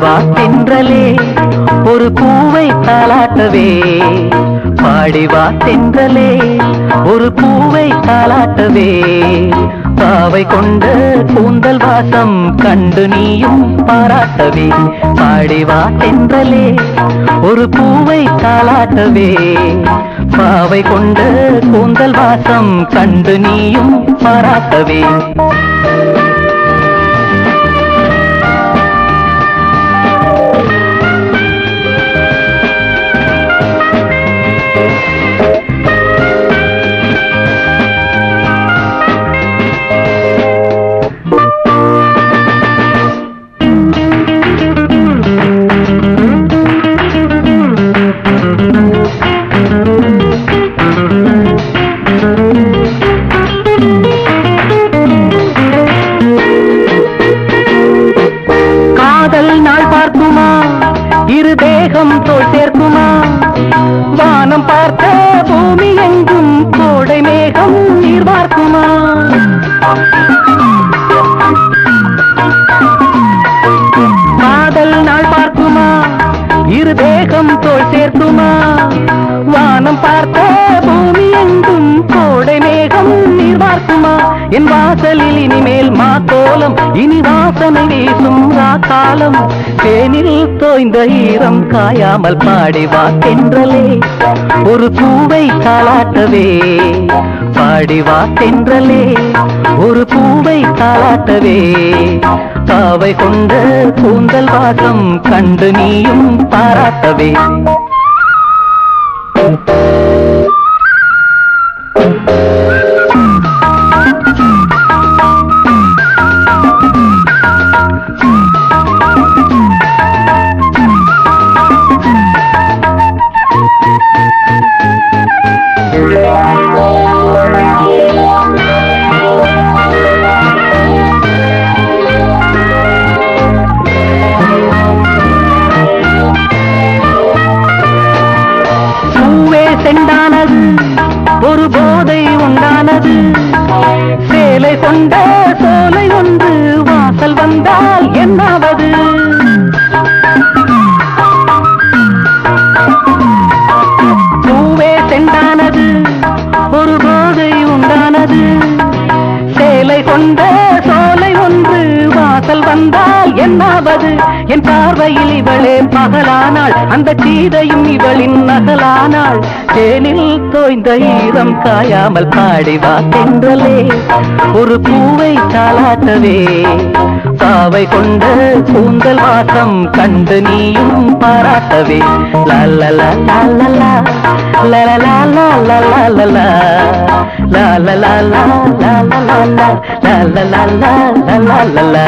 வா தென்றலே ஒரு பூவை தாளாட்டவே. பாடி வா தென்றலே ஒரு பூவை தாளாட்டவே. பாவை கொண்ட கூந்தல் வாசம் கண்டு நீயும் பாராட்டவே. பாடி வா தென்றலே ஒரு பூவை தாளாட்டவே. பாவை கொண்ட கூந்தல் வாசம் கண்டு நீயும் பாராட்டவே. காதல் நாள் பார்க்குமா? இரு தேகம் தோல் சேர்க்குமா? வானம் பார்த்த பூமி எங்கும் கோடை மேகம் நீர் பார்க்குமா? காதல் நாள் பார்க்குமா? இரு தேகம் தோல் சேர்க்குமா? வானம் பார்த்த பூமி எங்கும் மேகம் நீர் பார்க்குமா என் வாசலில் இனிமேல் மாத்தோலம் இனி வாசனை வீசும் காலம் தேனில் தோய்ந்த ஈரம் காயாமல் பாடி வா தென்றலே. ஒரு பூவை தாளாட்டவே பாடி வா தென்றலே. ஒரு பூவை தாளாட்டவே பாவை கொண்ட கூந்தல் வாசம் கண்டு நீயும் பாராட்டவே. செண்டானது ஒரு போதை உண்டானது. சேலை கொண்ட சோலை வந்தால் என் பார்வையில் இவளே பகலானாள் அந்த சீதையும் இவளின் நகலானாள் தேனில் தோய்ந்த ஈரம் காயாமல் பாடிவா தென்றலே ஒரு பூவை தாளாட்டவே பாவை கொண்ட கூந்தல் வாசம் கண்டு நீயும் பாராட்டவே லல்லலா லல்லலா லலலா லலலா லலலா லலலா லலலா லலலா லலலா